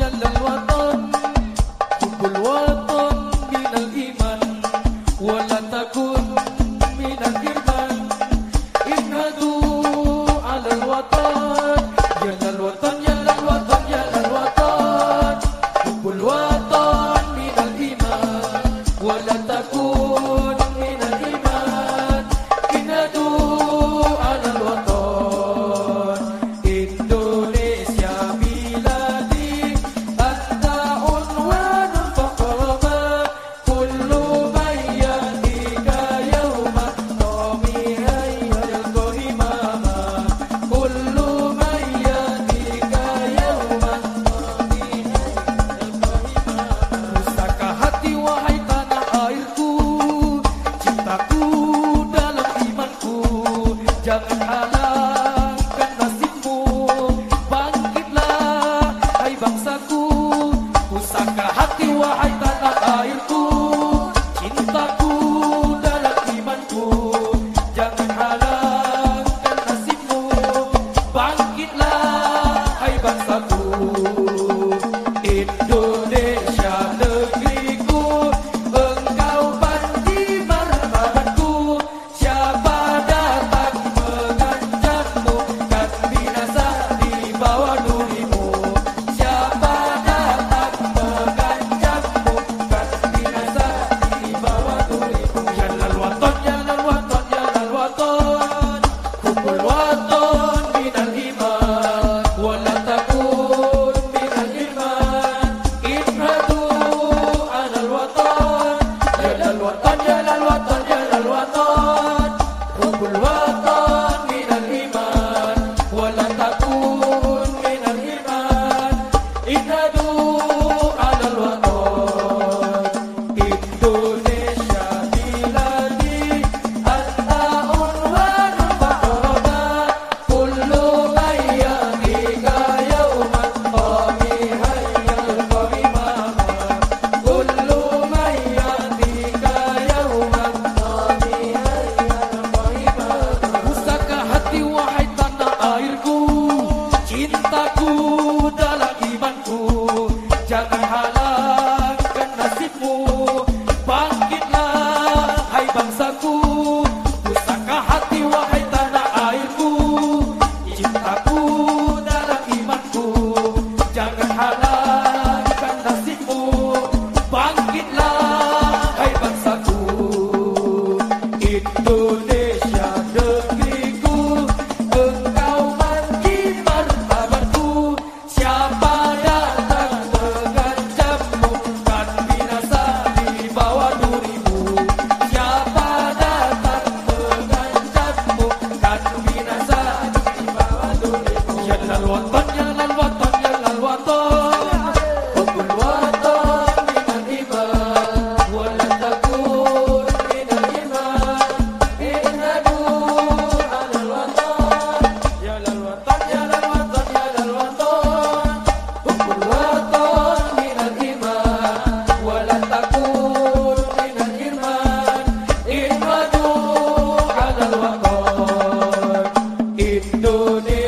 bangkitlah hai bangsaku Oh. Jagannath Indonesia